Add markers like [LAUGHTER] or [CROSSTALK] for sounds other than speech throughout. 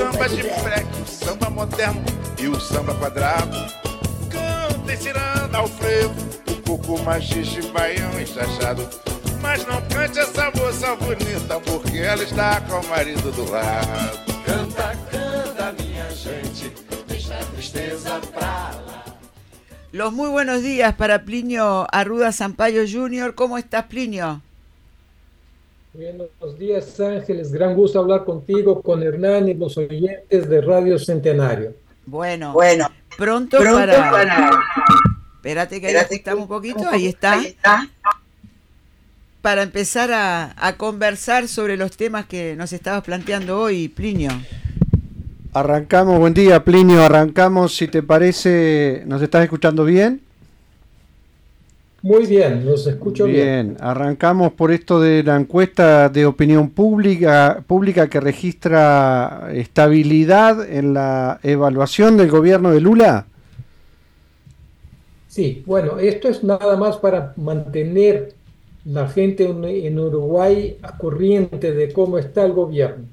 Samba de freque, o samba moderno e o samba quadrado. Cantem ciranda ao frevo, o coco machixe, baião enxachado. Mas não cante essa moça bonita, porque ela está com o marido do lado. Canta, canta, minha gente, deixa a tristeza pra lá. Los muy buenos días para Plinio Arruda Sampaio Jr. ¿Cómo estás, Plinio? Buenos días, Ángeles. Gran gusto hablar contigo, con Hernán y los oyentes de Radio Centenario. Bueno, Bueno, pronto, pronto para... para... Espérate que ahí ajustamos un poquito, ahí está. Ahí está. Para empezar a, a conversar sobre los temas que nos estabas planteando hoy, Plinio. Arrancamos, buen día Plinio, arrancamos, si te parece, ¿nos estás escuchando bien? Muy bien, los escucho bien. Bien, arrancamos por esto de la encuesta de opinión pública, pública que registra estabilidad en la evaluación del gobierno de Lula. Sí, bueno, esto es nada más para mantener la gente en, Uruguay a corriente de cómo está el gobierno.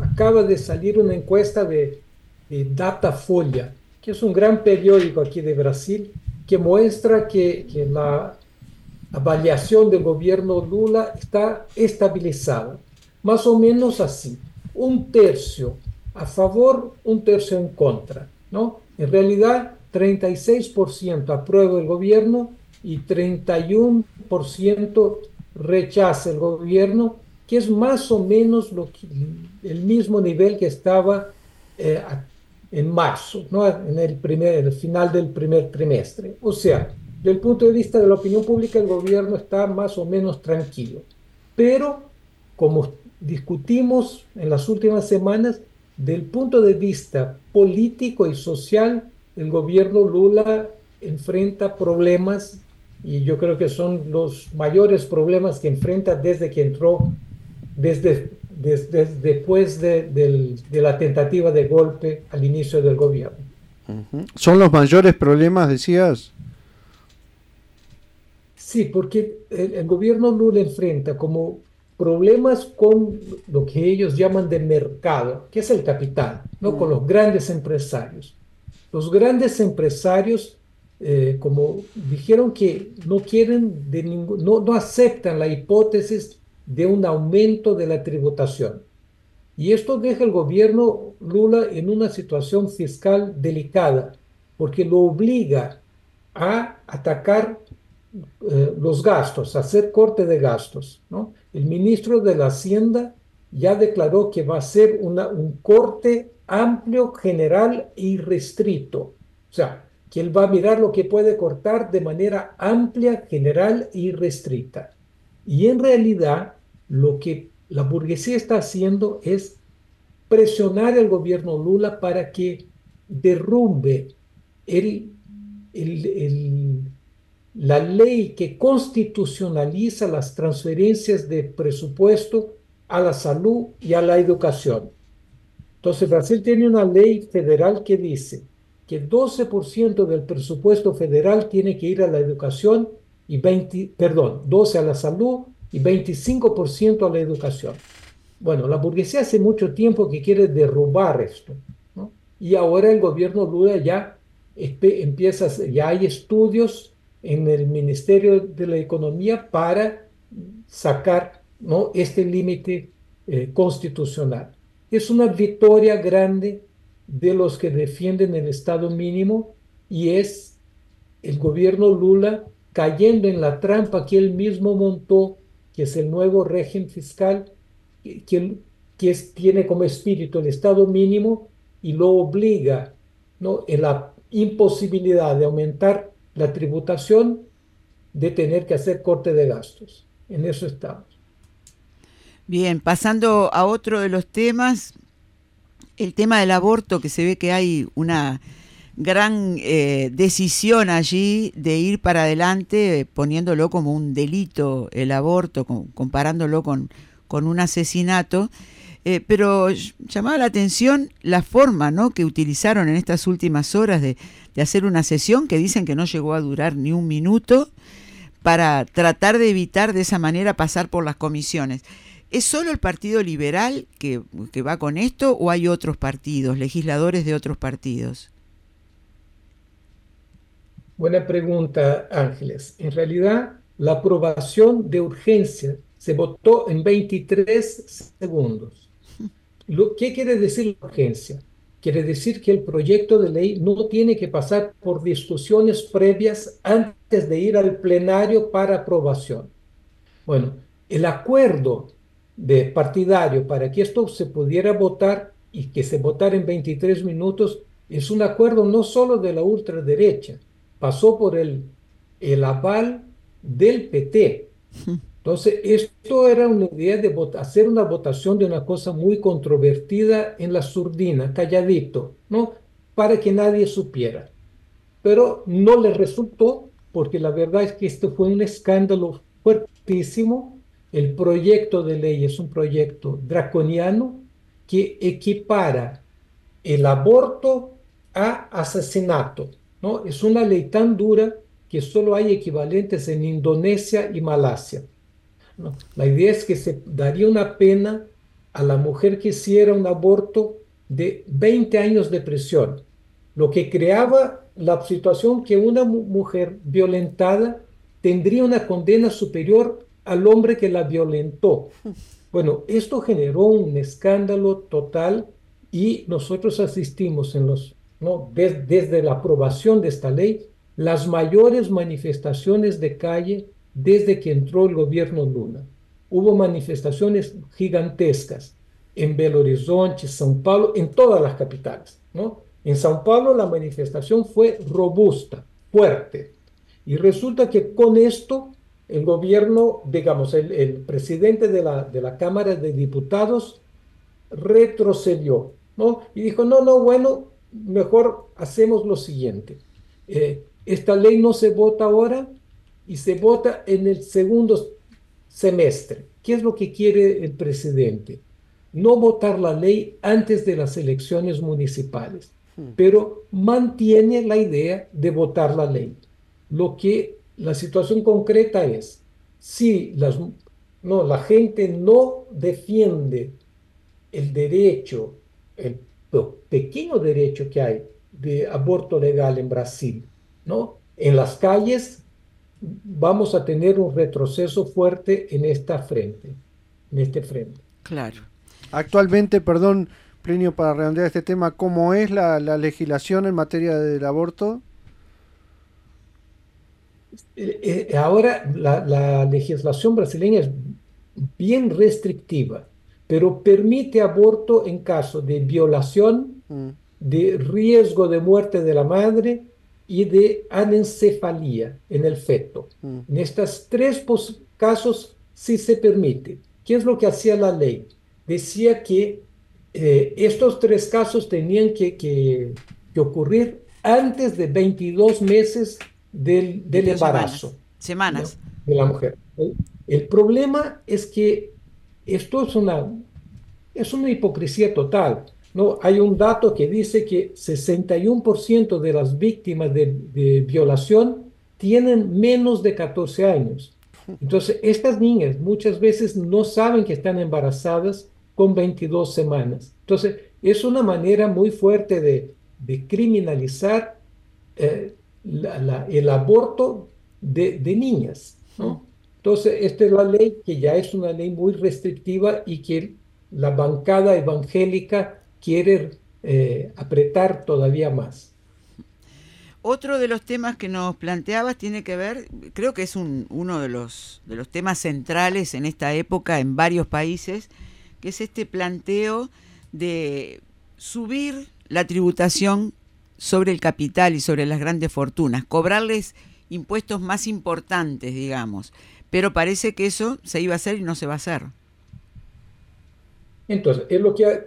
Acaba de salir una encuesta de, de Datafolha, que es un gran periódico aquí de Brasil, que muestra que, la avaliación del gobierno Lula está estabilizada, más o menos así, un tercio a favor, un tercio en contra, ¿no? En realidad, 36% aprueba el gobierno y 31% rechaza el gobierno, que es más o menos el mismo nivel que estaba eh, en marzo, ¿no? en el, primer, el final del primer trimestre. O sea, desde el punto de vista de la opinión pública, el gobierno está más o menos tranquilo. Pero, como discutimos en las últimas semanas, del punto de vista político y social, el gobierno Lula enfrenta problemas y yo creo que son los mayores problemas que enfrenta desde que entró, desde, desde después de, del- de la tentativa de golpe al inicio del gobierno. ¿Son los mayores problemas, decías? Sí, porque el, el gobierno Lula enfrenta como problemas con lo que ellos llaman de mercado, que es el capital, ¿no? Con los grandes empresarios. Los grandes empresarios, eh, como dijeron que no quieren de no, no aceptan la hipótesis de un aumento de la tributación. Y esto deja al gobierno Lula en una situación fiscal delicada, porque lo obliga a atacar eh, los gastos, hacer corte de gastos. ¿no? El ministro de la Hacienda ya declaró que va a ser un corte amplio, general y restrito. O sea, que él va a mirar lo que puede cortar de manera amplia, general y restrita. Y en realidad, lo que la burguesía está haciendo es presionar al gobierno Lula para que derrumbe el, la ley que constitucionaliza las transferencias de presupuesto a la salud y a la educación. Entonces, Brasil tiene una ley federal que dice que 12% del presupuesto federal tiene que ir a la educación y 20, perdón, 12 a la salud y 25% a la educación. Bueno, la burguesía hace mucho tiempo que quiere derrubar esto. Y ahora el gobierno Lula ya empieza, ya hay estudios en el Ministerio de la Economía para sacar, ¿no? este límite eh, constitucional. Es una victoria grande de los que defienden el Estado mínimo y es el gobierno Lula cayendo en la trampa que él mismo montó, que es el nuevo régimen fiscal, que, tiene como espíritu el Estado mínimo y lo obliga ¿no? en la imposibilidad de aumentar la tributación, de tener que hacer corte de gastos. En eso estamos. Bien, pasando a otro de los temas, el tema del aborto, que se ve que hay una gran eh, decisión allí de ir para adelante poniéndolo como un delito el aborto, comparándolo con, con un asesinato. Eh, pero llamaba la atención la forma ¿no? que utilizaron en estas últimas horas de, de, hacer una sesión que dicen que no llegó a durar ni un minuto para tratar de evitar de esa manera pasar por las comisiones. ¿Es solo el Partido Liberal que, que va con esto o hay otros partidos, legisladores de otros partidos? Buena pregunta, Ángeles. En realidad, la aprobación de urgencia se votó en 23 segundos. ¿Qué quiere decir la urgencia? Quiere decir que el proyecto de ley no tiene que pasar por discusiones previas antes de ir al plenario para aprobación. Bueno, el acuerdo de partidario para que esto se pudiera votar y que se votara en 23 minutos es un acuerdo no solo de la ultraderecha, pasó por el, el aval del PT. [LAUGHS] Entonces, esto era una idea de hacer una votación de una cosa muy controvertida en la surdina, calladito, ¿no? Para que nadie supiera. Pero no le resultó, porque la verdad es que esto fue un escándalo fuertísimo. El proyecto de ley es un proyecto draconiano que equipara el aborto a asesinato. ¿No? Es una ley tan dura que solo hay equivalentes en Indonesia y Malasia. La idea es que se daría una pena a la mujer que hiciera un aborto de 20 años de prisión, lo que creaba la situación que una mujer violentada tendría una condena superior al hombre que la violentó. [LAUGHS] Bueno, esto generó un escándalo total y nosotros asistimos en los, ¿no? desde la aprobación de esta ley, las mayores manifestaciones de calle desde que entró el gobierno Lula. Hubo manifestaciones gigantescas en Belo Horizonte, São Paulo, en todas las capitales. ¿no? En São Paulo la manifestación fue robusta, fuerte. Y resulta que con esto el gobierno, digamos, el, presidente de la, de la Cámara de Diputados retrocedió. Y dijo, no, no, bueno, mejor hacemos lo siguiente. Eh, esta ley no se vota ahora, y se vota en el segundo semestre. ¿Qué es lo que quiere el presidente? No votar la ley antes de las elecciones municipales, hmm. pero mantiene la idea de votar la ley. Lo que la situación concreta es, si las, no, la gente no defiende el derecho, el pequeño derecho que hay de aborto legal en Brasil, ¿no? En las calles vamos a tener un retroceso fuerte en esta frente, en este frente. Claro. Actualmente, perdón, Plinio, para redondear este tema, ¿cómo es la, legislación en materia del aborto? Eh, eh, ahora la, legislación brasileña es bien restrictiva, pero permite aborto en caso de violación, mm. de riesgo de muerte de la madre, y de anencefalía en el feto. Mm. En estos tres casos sí se permite. ¿Qué es lo que hacía la ley? Decía que eh, estos tres casos tenían que, que, ocurrir antes de 22 meses del, del embarazo. Semanas. De la mujer. El, problema es que esto es una, es una hipocresía total no, hay un dato que dice que 61% de las víctimas de, violación tienen menos de 14 años. Entonces, estas niñas muchas veces no saben que están embarazadas con 22 semanas. Entonces, es una manera muy fuerte de, criminalizar eh, el aborto de, niñas. Entonces, esta es la ley que ya es una ley muy restrictiva y que la bancada evangélica quiere eh, apretar todavía más. Otro de los temas que nos planteabas tiene que ver, creo que es uno de los, de los temas centrales en esta época en varios países, que es este planteo de subir la tributación sobre el capital y sobre las grandes fortunas, cobrarles impuestos más importantes, digamos. Pero parece que eso se iba a hacer y no se va a hacer. Entonces, es lo que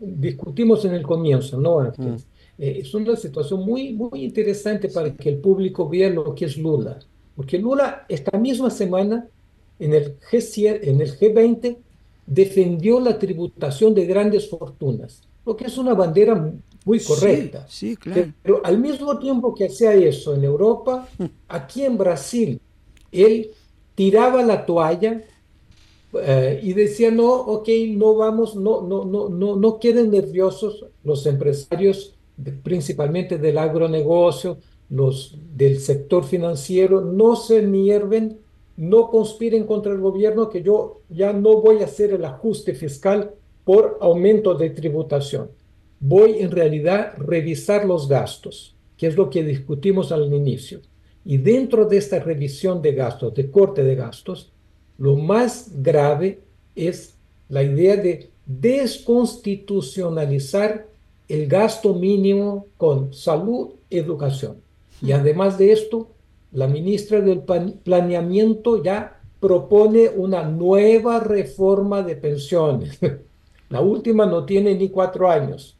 discutimos en el comienzo, ¿no? Mm. Eh, es una situación muy, muy interesante para que el público vea lo que es Lula. Porque Lula, esta misma semana, en el, G, en el G20, defendió la tributación de grandes fortunas, lo que es una bandera muy correcta. Sí, claro. Pero al mismo tiempo que hacía eso en Europa, mm. aquí en Brasil, él tiraba la toalla eh, y decía, no, ok, no vamos, no, no, no, no, no queden nerviosos los empresarios, principalmente del agronegocio, los del sector financiero, no se nierven, no conspiren contra el gobierno, que yo ya no voy a hacer el ajuste fiscal por aumento de tributación. Voy en realidad revisar los gastos, que es lo que discutimos al inicio. Y dentro de esta revisión de gastos, de corte de gastos, lo más grave es la idea de desconstitucionalizar el gasto mínimo con salud, educación. Y además de esto, la ministra del Planeamiento ya propone una nueva reforma de pensiones. [LAUGHS] la última no tiene ni cuatro años.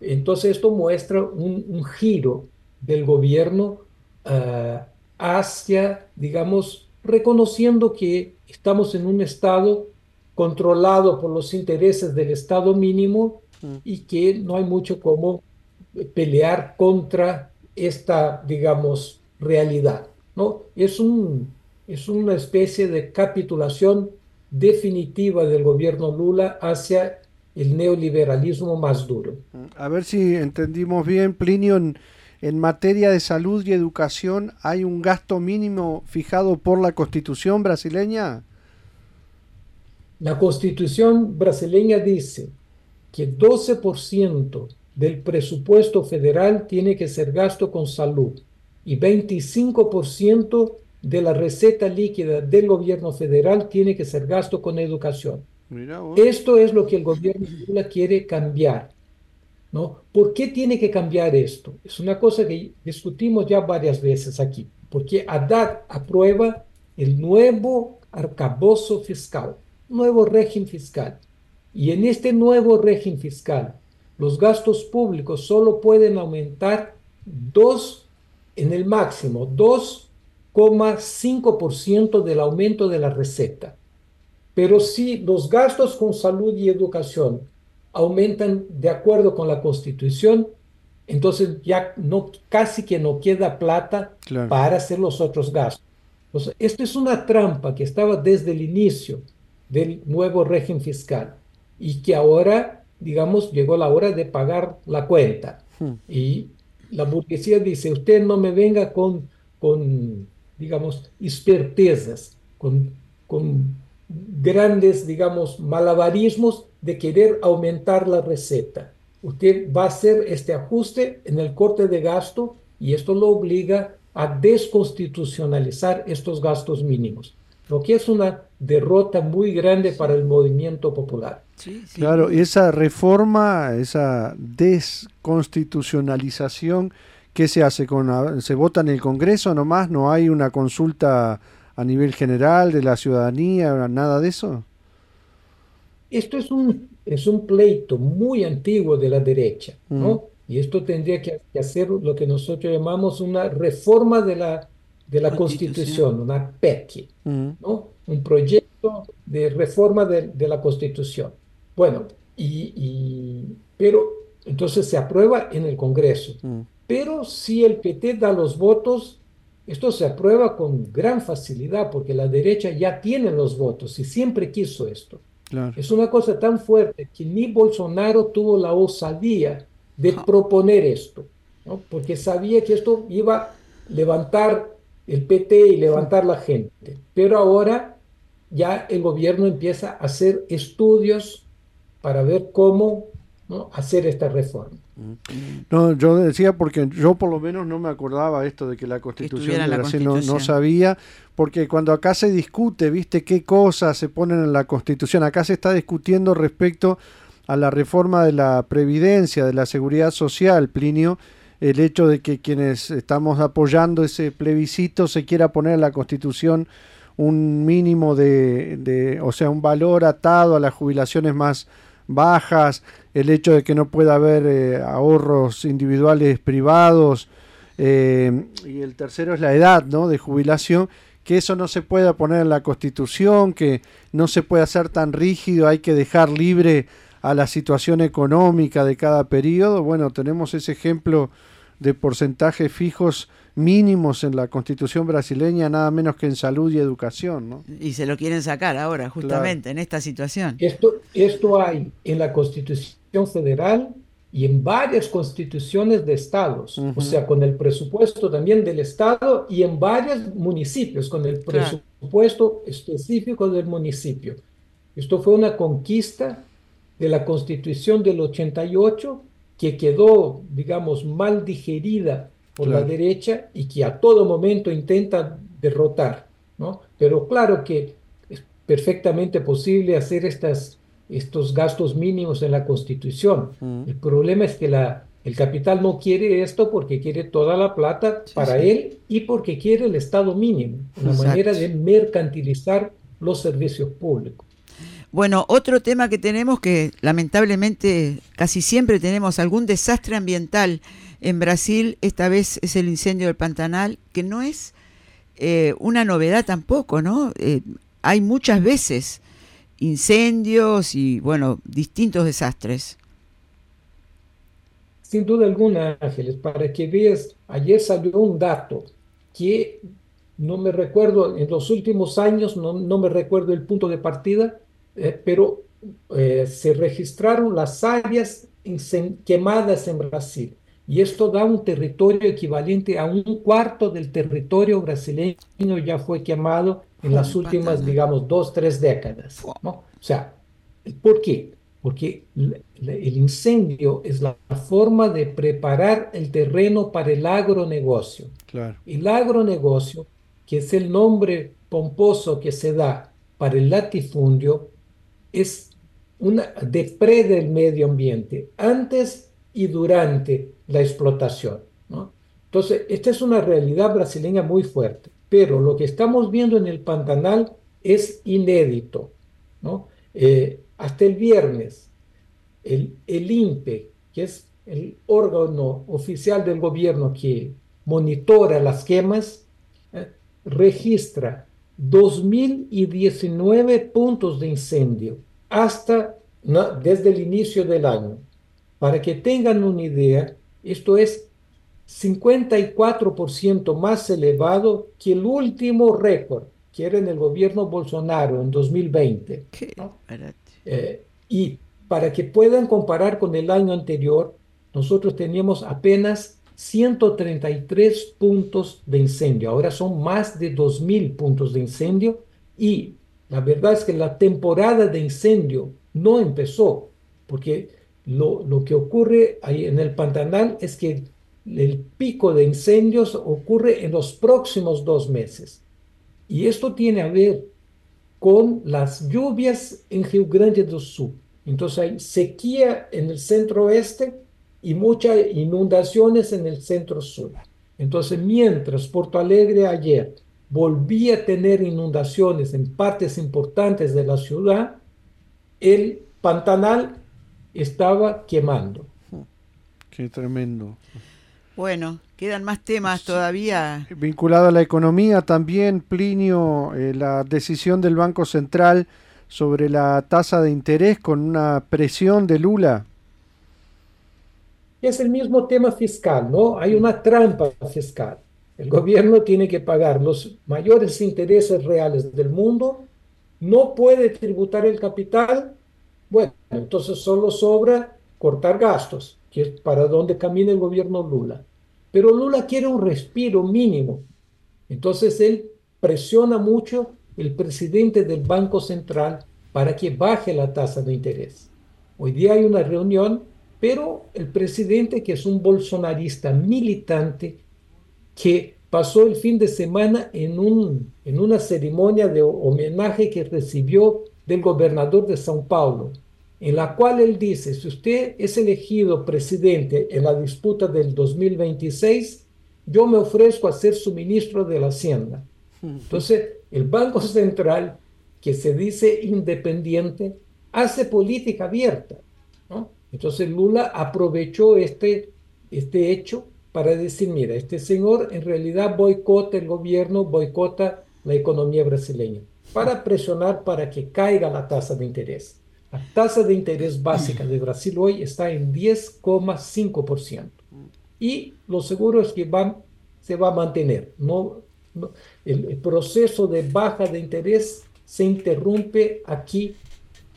Entonces esto muestra un, giro del gobierno ah, hacia, digamos, reconociendo que estamos en un Estado controlado por los intereses del Estado mínimo mm. y que no hay mucho como pelear contra esta, digamos, realidad. ¿no? Es, un, es una especie de capitulación definitiva del gobierno Lula hacia el neoliberalismo más duro. A ver si entendimos bien, Plinio, en materia de salud y educación hay un gasto mínimo fijado por la constitución brasileña? La constitución brasileña dice que 12% del presupuesto federal tiene que ser gasto con salud y 25% de la receta líquida del gobierno federal tiene que ser gasto con educación. Esto es lo que el gobierno quiere cambiar. ¿No? ¿Por qué tiene que cambiar esto? Es una cosa que discutimos ya varias veces aquí, porque Haddad aprueba el nuevo arcabozo fiscal, nuevo régimen fiscal. Y en este nuevo régimen fiscal, los gastos públicos solo pueden aumentar 2, en el máximo, 2,5% del aumento de la receta. Pero si los gastos con salud y educación aumentan de acuerdo con la constitución, entonces ya no, casi que no queda plata para hacer los otros gastos. Entonces, esto es una trampa que estaba desde el inicio del nuevo régimen fiscal y que ahora, digamos, llegó la hora de pagar la cuenta. Hmm. Y la burguesía dice, usted no me venga con, con digamos, espertezas, con, con grandes, digamos, malabarismos de querer aumentar la receta. Usted va a hacer este ajuste en el corte de gasto y esto lo obliga a desconstitucionalizar estos gastos mínimos, lo que es una derrota muy grande para el movimiento popular. Claro, esa reforma, esa desconstitucionalización, ¿qué se hace? con ¿Se vota en el Congreso nomás? ¿No hay una consulta a nivel general de la ciudadanía, nada de eso? Esto es un, es un pleito muy antiguo de la derecha, ¿no? Mm. Y esto tendría que, hacer lo que nosotros llamamos una reforma de la, de la Constitución, una PEC, mm. ¿no? Un proyecto de reforma de, la Constitución. Bueno, y, pero entonces se aprueba en el Congreso. Mm. Pero si el PT da los votos, esto se aprueba con gran facilidad porque la derecha ya tiene los votos y siempre quiso esto. Es una cosa tan fuerte que ni Bolsonaro tuvo la osadía de proponer esto, porque sabía que esto iba a levantar el PT y levantar la gente. Pero ahora ya el gobierno empieza a hacer estudios para ver cómo hacer esta reforma. No, yo decía porque yo por lo menos no me acordaba esto de que la constitución de Brasil no, sabía, porque cuando acá se discute, viste, qué cosas se ponen en la constitución, acá se está discutiendo respecto a la reforma de la previdencia, de la seguridad social, Plinio, el hecho de que quienes estamos apoyando ese plebiscito se quiera poner en la constitución un mínimo de, de, o sea, un valor atado a las jubilaciones más bajas, el hecho de que no pueda haber eh, ahorros individuales privados, eh, y el tercero es la edad ¿no? de jubilación, que eso no se pueda poner en la constitución, que no se puede hacer tan rígido, hay que dejar libre a la situación económica de cada periodo. Bueno, tenemos ese ejemplo de porcentajes fijos mínimos en la constitución brasileña, nada menos que en salud y educación. ¿no? Y se lo quieren sacar ahora, justamente, en esta situación. Esto, esto hay en la constitución federal y en varias constituciones de estados, o sea, con el presupuesto también del estado y en varios municipios, con el presupuesto específico del municipio. Esto fue una conquista de la constitución del 88 que quedó, digamos, mal digerida por la derecha y que a todo momento intenta derrotar, ¿no? Pero claro que es perfectamente posible hacer estas, estos gastos mínimos en la Constitución. Mm. El problema es que la, el capital no quiere esto porque quiere toda la plata para él y porque quiere el Estado mínimo, una manera de mercantilizar los servicios públicos. Bueno, otro tema que tenemos que lamentablemente casi siempre tenemos algún desastre ambiental en Brasil, esta vez es el incendio del Pantanal, que no es eh, una novedad tampoco, ¿no? Eh, hay muchas veces incendios y, bueno, distintos desastres. Sin duda alguna, Ángeles, para que veas, ayer salió un dato que no me recuerdo, en los últimos años, no, no me recuerdo el punto de partida, eh, pero se registraron las áreas quemadas en Brasil y esto da un territorio equivalente a un cuarto del territorio brasileño ya fue quemado en las últimas, digamos, dos, tres décadas. ¿no? O sea, ¿por qué? Porque el incendio es la forma de preparar el terreno para el agronegocio. Claro. El agronegocio, que es el nombre pomposo que se da para el latifundio, es una depreda el medio ambiente. Antes y durante la explotación. ¿no? Entonces, esta es una realidad brasileña muy fuerte, pero lo que estamos viendo en el Pantanal es inédito. ¿no? Eh, hasta el viernes, el, el INPE, que es el órgano oficial del gobierno que monitora las quemas, eh, registra 2.019 puntos de incendio hasta desde el inicio del año. Para que tengan una idea, esto es 54% más elevado que el último récord, que era en el gobierno Bolsonaro en 2020. Eh, y para que puedan comparar con el año anterior, nosotros teníamos apenas 133 puntos de incendio. Ahora son más de 2.000 puntos de incendio y la verdad es que la temporada de incendio no empezó, porque lo, que ocurre ahí en el Pantanal es que el pico de incendios ocurre en los próximos dos meses. Y esto tiene a ver con las lluvias en Río Grande do Sul. Entonces hay sequía en el centro oeste y muchas inundaciones en el centro sur. Entonces, mientras Porto Alegre ayer volvía a tener inundaciones en partes importantes de la ciudad, el Pantanal estaba quemando. Qué tremendo. Bueno, quedan más temas todavía. Vinculado a la economía también, Plinio, eh, la decisión del Banco Central sobre la tasa de interés con una presión de Lula. Es el mismo tema fiscal, ¿no? Hay una trampa fiscal. El gobierno tiene que pagar los mayores intereses reales del mundo, no puede tributar el capital bueno, entonces solo sobra cortar gastos, que es para donde camina el gobierno Lula. Pero Lula quiere un respiro mínimo. Entonces él presiona mucho el presidente del Banco Central para que baje la tasa de interés. Hoy día hay una reunión, pero el presidente, que es un bolsonarista militante, que pasó el fin de semana en, un, en una ceremonia de homenaje que recibió del gobernador de São Paulo, en la cual él dice, si usted es elegido presidente en la disputa del 2026, yo me ofrezco a ser su ministro de la Hacienda. Entonces, el Banco [LAUGHS] Central, que se dice independiente, hace política abierta. Entonces Lula aprovechó este, este hecho para decir, mira, este señor en realidad boicota el gobierno, boicota la economía brasileña, para presionar para que caiga la tasa de interés. La tasa de interés [CLEARS THROAT] básica de Brasil hoy está en 10,5%. Y lo seguro es que van, se va a mantener. No, el, proceso de baja de interés se interrumpe aquí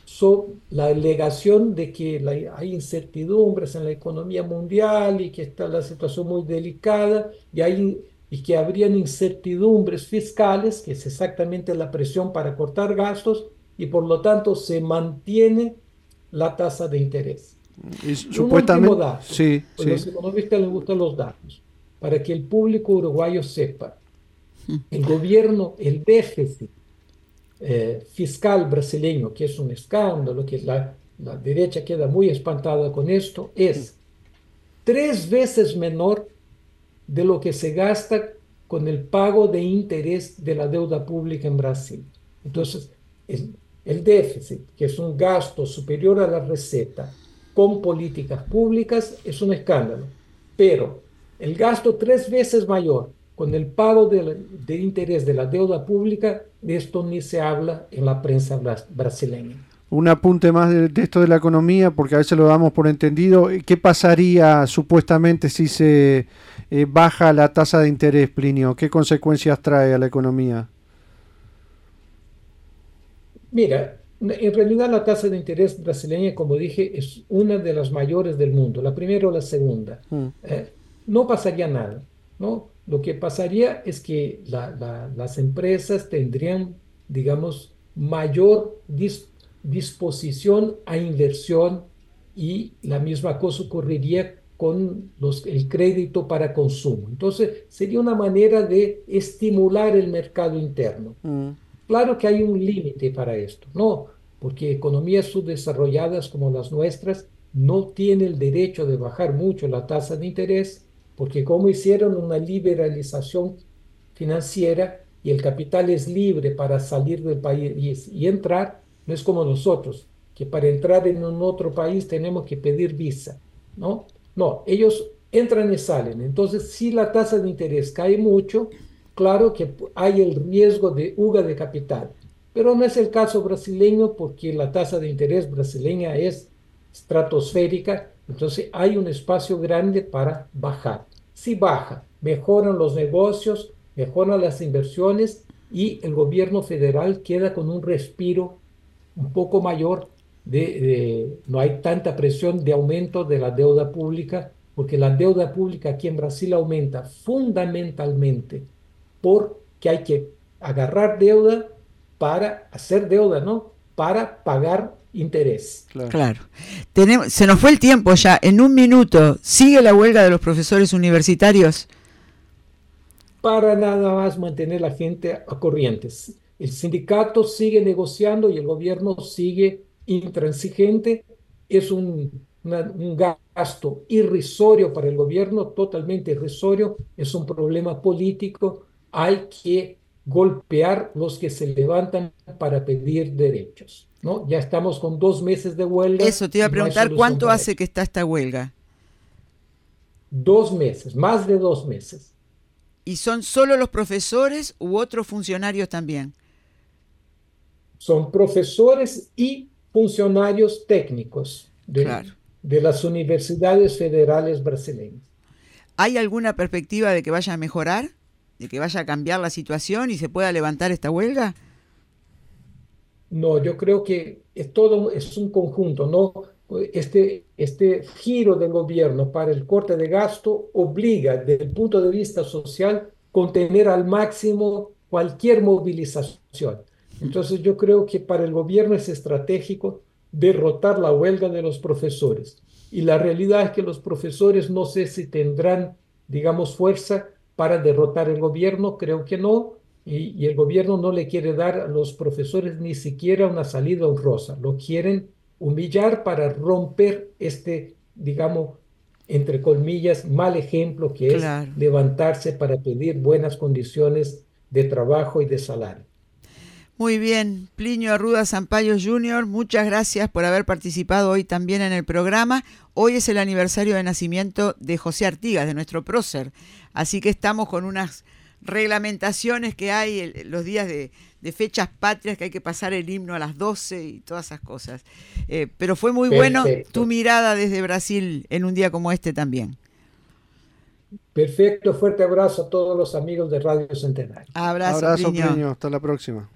sobre la alegación de que hay incertidumbres en la economía mundial y que está la situación muy delicada y, hay, y que habrían incertidumbres fiscales, que es exactamente la presión para cortar gastos, y por lo tanto se mantiene la tasa de interés. Y supuestamente, sí, sí. los economistas les gustan los datos, para que el público uruguayo sepa, el [LAUGHS] gobierno, el déficit eh, fiscal brasileño, que es un escándalo, que la, la derecha queda muy espantada con esto, es tres veces menor de lo que se gasta con el pago de interés de la deuda pública en Brasil. Entonces, el, déficit, que es un gasto superior a la receta con políticas públicas, es un escándalo. Pero el gasto tres veces mayor con el pago de, interés de la deuda pública, de esto ni se habla en la prensa brasileña. Un apunte más de, esto de la economía, porque a veces lo damos por entendido. ¿Qué pasaría supuestamente si se eh, baja la tasa de interés, Plinio? ¿Qué consecuencias trae a la economía? Mira, en realidad la tasa de interés brasileña, como dije, es una de las mayores del mundo, la primera o la segunda. Mm. Eh, no pasaría nada, ¿no? Lo que pasaría es que las empresas tendrían, digamos, mayor disposición a inversión y la misma cosa ocurriría con los, el crédito para consumo. Entonces, sería una manera de estimular el mercado interno. Mm. Claro que hay un límite para esto, ¿no? Porque economías subdesarrolladas como las nuestras no tienen el derecho de bajar mucho la tasa de interés, porque como hicieron una liberalización financiera y el capital es libre para salir del país y, entrar, no es como nosotros, que para entrar en un otro país tenemos que pedir visa, ¿no? No, ellos entran y salen. Entonces, si la tasa de interés cae mucho, claro que hay el riesgo de huga de capital, pero no es el caso brasileño porque la tasa de interés brasileña es estratosférica, entonces hay un espacio grande para bajar. Si baja, mejoran los negocios, mejoran las inversiones y el gobierno federal queda con un respiro un poco mayor de, no hay tanta presión de aumento de la deuda pública, porque la deuda pública aquí en Brasil aumenta fundamentalmente porque hay que agarrar deuda para hacer deuda, ¿no? Para pagar interés. Claro. Tenemos, se nos fue el tiempo ya. En un minuto, ¿sigue la huelga de los profesores universitarios? Para nada más mantener la gente a corrientes. El sindicato sigue negociando y el gobierno sigue intransigente. Es un, un gasto irrisorio para el gobierno, totalmente irrisorio. Es un problema político hay que golpear los que se levantan para pedir derechos. ¿no? Ya estamos con dos meses de huelga. Eso, te iba a preguntar, ¿cuánto hace que está esta huelga? Dos meses, más de dos meses. ¿Y son solo los profesores u otros funcionarios también? Son profesores y funcionarios técnicos de, de las universidades federales brasileñas. ¿Hay alguna perspectiva de que vaya a mejorar? de que vaya a cambiar la situación y se pueda levantar esta huelga? No, yo creo que es todo es un conjunto, ¿no? Este, este giro del gobierno para el corte de gasto obliga desde el punto de vista social contener al máximo cualquier movilización. Entonces yo creo que para el gobierno es estratégico derrotar la huelga de los profesores. Y la realidad es que los profesores no sé si tendrán, digamos, fuerza para derrotar el gobierno, creo que no, y, el gobierno no le quiere dar a los profesores ni siquiera una salida honrosa, lo quieren humillar para romper este, digamos, entre comillas, mal ejemplo que es levantarse para pedir buenas condiciones de trabajo y de salario. Muy bien, Plinio Arruda Sampaio Jr., muchas gracias por haber participado hoy también en el programa. Hoy es el aniversario de nacimiento de José Artigas, de nuestro prócer, así que estamos con unas reglamentaciones que hay los días de, fechas patrias, que hay que pasar el himno a las 12 y todas esas cosas. Eh, pero fue muy bueno tu mirada desde Brasil en un día como este también. Perfecto, fuerte abrazo a todos los amigos de Radio Centenario. Abrazo, abrazo Hasta la próxima.